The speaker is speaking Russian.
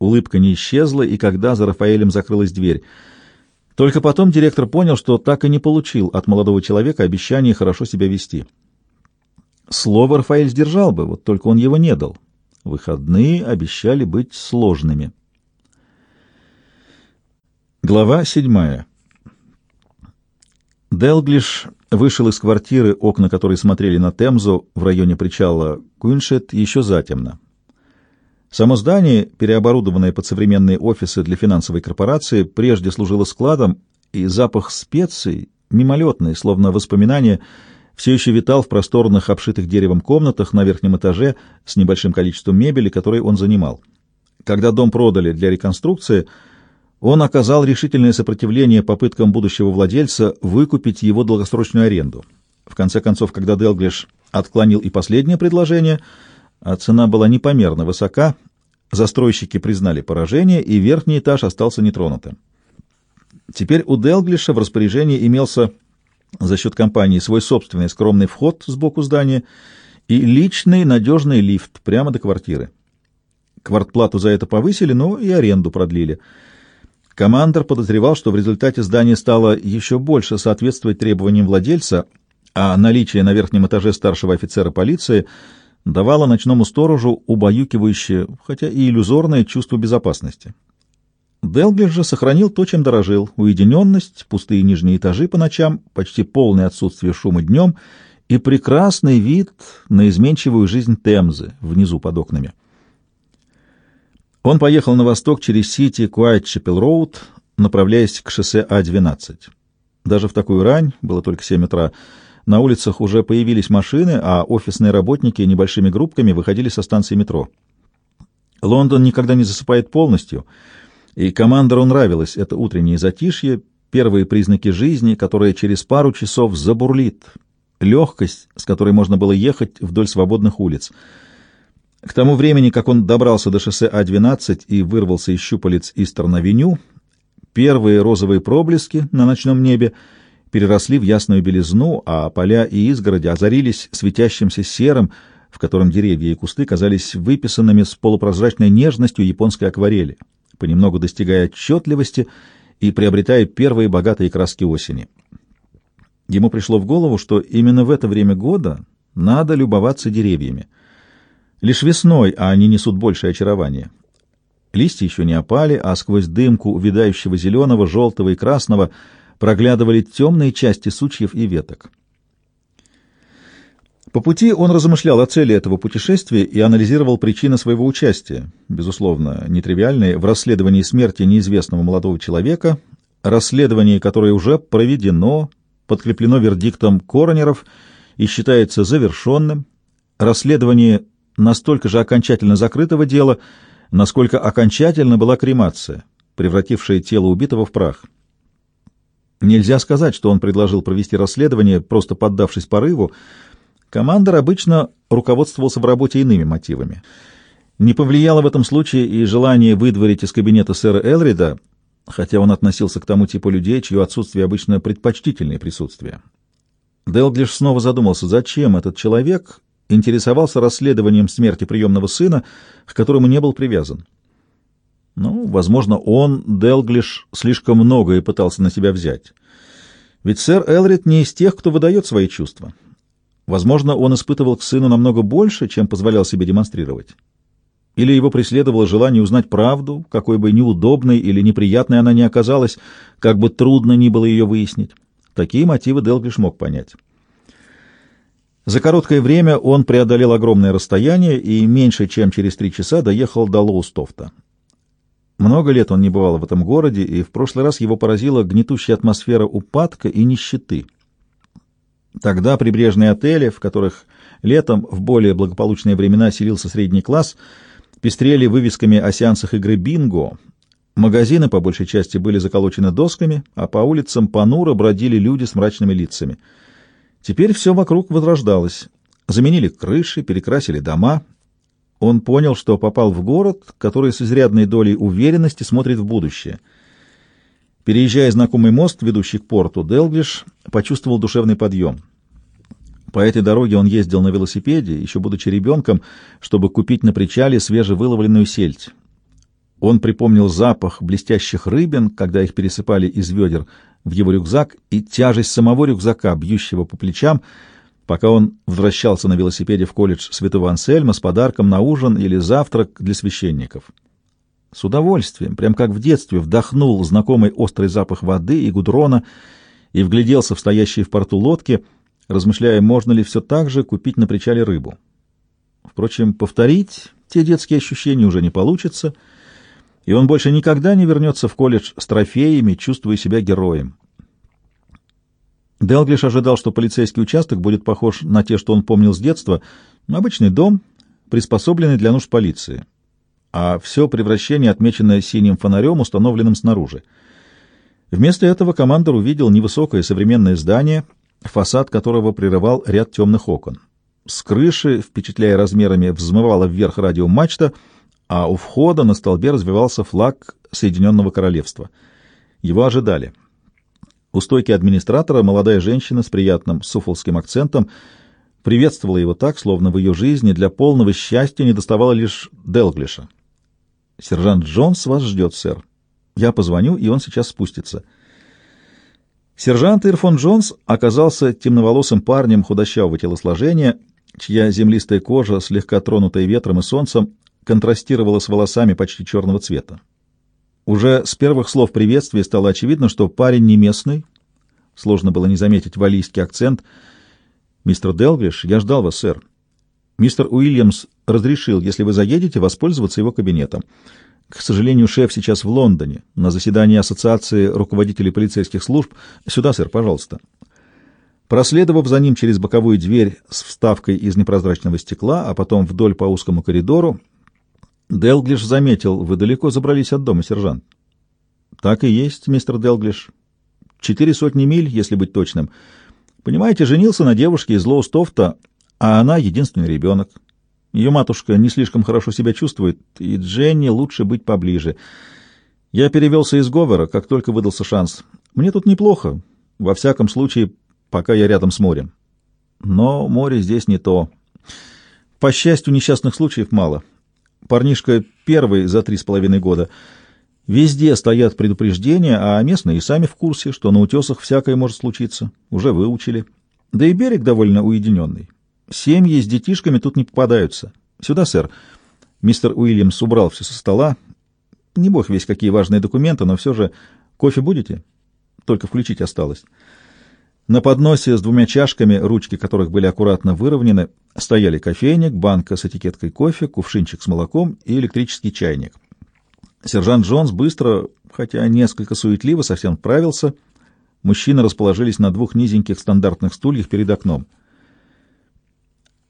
Улыбка не исчезла, и когда за Рафаэлем закрылась дверь. Только потом директор понял, что так и не получил от молодого человека обещание хорошо себя вести. Слово Рафаэль сдержал бы, вот только он его не дал. Выходные обещали быть сложными. Глава седьмая. Делглиш вышел из квартиры, окна которой смотрели на Темзу в районе причала Куиншет, еще затемно. Само здание, переоборудованное под современные офисы для финансовой корпорации, прежде служило складом, и запах специй, мимолетный, словно воспоминание, все еще витал в просторных, обшитых деревом комнатах на верхнем этаже с небольшим количеством мебели, которой он занимал. Когда дом продали для реконструкции — он оказал решительное сопротивление попыткам будущего владельца выкупить его долгосрочную аренду. В конце концов, когда Делглиш отклонил и последнее предложение, а цена была непомерно высока, застройщики признали поражение, и верхний этаж остался нетронутым. Теперь у Делглиша в распоряжении имелся за счет компании свой собственный скромный вход сбоку здания и личный надежный лифт прямо до квартиры. Квартплату за это повысили, но и аренду продлили — Командор подозревал, что в результате здание стало еще больше соответствовать требованиям владельца, а наличие на верхнем этаже старшего офицера полиции давало ночному сторожу убаюкивающее, хотя и иллюзорное чувство безопасности. Делглиш же сохранил то, чем дорожил — уединенность, пустые нижние этажи по ночам, почти полное отсутствие шума днем и прекрасный вид на изменчивую жизнь Темзы внизу под окнами. Он поехал на восток через Сити к Уайтчепел-роуд, направляясь к шоссе А-12. Даже в такую рань, было только 7 утра, на улицах уже появились машины, а офисные работники небольшими группками выходили со станции метро. Лондон никогда не засыпает полностью, и командору нравилось это утреннее затишье, первые признаки жизни, которая через пару часов забурлит, легкость, с которой можно было ехать вдоль свободных улиц — к тому времени, как он добрался до шоссе А-12 и вырвался из щупалец Истерн-авеню, первые розовые проблески на ночном небе переросли в ясную белизну, а поля и изгороди озарились светящимся серым, в котором деревья и кусты казались выписанными с полупрозрачной нежностью японской акварели, понемногу достигая отчетливости и приобретая первые богатые краски осени. Ему пришло в голову, что именно в это время года надо любоваться деревьями — Лишь весной, а они несут большее очарование. Листья еще не опали, а сквозь дымку увядающего зеленого, желтого и красного проглядывали темные части сучьев и веток. По пути он размышлял о цели этого путешествия и анализировал причины своего участия, безусловно, нетривиальные, в расследовании смерти неизвестного молодого человека, расследование, которое уже проведено, подкреплено вердиктом коронеров и считается завершенным, расследование настолько же окончательно закрытого дела, насколько окончательно была кремация, превратившая тело убитого в прах. Нельзя сказать, что он предложил провести расследование, просто поддавшись порыву. Командор обычно руководствовался в работе иными мотивами. Не повлияло в этом случае и желание выдворить из кабинета сэра Элрида, хотя он относился к тому типу людей, чье отсутствие обычно предпочтительное присутствие. Делглиш снова задумался, зачем этот человек интересовался расследованием смерти приемного сына, к которому не был привязан. Ну, возможно, он, Делглиш, слишком многое пытался на себя взять. Ведь сэр Элрид не из тех, кто выдает свои чувства. Возможно, он испытывал к сыну намного больше, чем позволял себе демонстрировать. Или его преследовало желание узнать правду, какой бы неудобной или неприятной она ни оказалась, как бы трудно ни было ее выяснить. Такие мотивы Делглиш мог понять. За короткое время он преодолел огромное расстояние и меньше чем через три часа доехал до Лоустофта. Много лет он не бывал в этом городе, и в прошлый раз его поразила гнетущая атмосфера упадка и нищеты. Тогда прибрежные отели, в которых летом в более благополучные времена селился средний класс, пестрели вывесками о сеансах игры бинго. Магазины, по большей части, были заколочены досками, а по улицам понуро бродили люди с мрачными лицами — Теперь все вокруг возрождалось. Заменили крыши, перекрасили дома. Он понял, что попал в город, который с изрядной долей уверенности смотрит в будущее. Переезжая знакомый мост, ведущий к порту, Делглиш почувствовал душевный подъем. По этой дороге он ездил на велосипеде, еще будучи ребенком, чтобы купить на причале свежевыловленную сельдь. Он припомнил запах блестящих рыбин, когда их пересыпали из ведер в его рюкзак, и тяжесть самого рюкзака, бьющего по плечам, пока он возвращался на велосипеде в колледж Святого Ансельма с подарком на ужин или завтрак для священников. С удовольствием, прям как в детстве, вдохнул знакомый острый запах воды и гудрона и вгляделся в стоящие в порту лодки, размышляя, можно ли все так же купить на причале рыбу. Впрочем, повторить те детские ощущения уже не получится — и он больше никогда не вернется в колледж с трофеями, чувствуя себя героем. Делглиш ожидал, что полицейский участок будет похож на те, что он помнил с детства, обычный дом, приспособленный для нужд полиции, а все превращение отмеченное синим фонарем, установленным снаружи. Вместо этого командор увидел невысокое современное здание, фасад которого прерывал ряд темных окон. С крыши, впечатляя размерами, взмывала вверх радиомачта — а у входа на столбе развивался флаг Соединенного Королевства. Его ожидали. У стойки администратора молодая женщина с приятным суфолским акцентом приветствовала его так, словно в ее жизни для полного счастья не доставало лишь Делглиша. «Сержант Джонс вас ждет, сэр. Я позвоню, и он сейчас спустится». Сержант Ирфон Джонс оказался темноволосым парнем худощавого телосложения, чья землистая кожа, слегка тронутая ветром и солнцем, контрастировала с волосами почти черного цвета. Уже с первых слов приветствия стало очевидно, что парень не местный. Сложно было не заметить валийский акцент. «Мистер Делвиш, я ждал вас, сэр. Мистер Уильямс разрешил, если вы заедете, воспользоваться его кабинетом. К сожалению, шеф сейчас в Лондоне, на заседании Ассоциации руководителей полицейских служб. Сюда, сэр, пожалуйста». Проследовав за ним через боковую дверь с вставкой из непрозрачного стекла, а потом вдоль по узкому коридору, Делглиш заметил, вы далеко забрались от дома, сержант. Так и есть, мистер Делглиш. Четыре сотни миль, если быть точным. Понимаете, женился на девушке из Лоустофта, а она единственный ребенок. Ее матушка не слишком хорошо себя чувствует, и Дженни лучше быть поближе. Я перевелся из Говера, как только выдался шанс. Мне тут неплохо, во всяком случае, пока я рядом с морем. Но море здесь не то. По счастью, несчастных случаев мало. Парнишка первый за три с половиной года. Везде стоят предупреждения, а местные и сами в курсе, что на утесах всякое может случиться. Уже выучили. Да и берег довольно уединенный. Семьи с детишками тут не попадаются. Сюда, сэр. Мистер Уильямс убрал все со стола. Не бог весь какие важные документы, но все же... Кофе будете? Только включить осталось. На подносе с двумя чашками, ручки которых были аккуратно выровнены, стояли кофейник, банка с этикеткой кофе, кувшинчик с молоком и электрический чайник. Сержант Джонс быстро, хотя несколько суетливо, совсем справился. Мужчины расположились на двух низеньких стандартных стульях перед окном —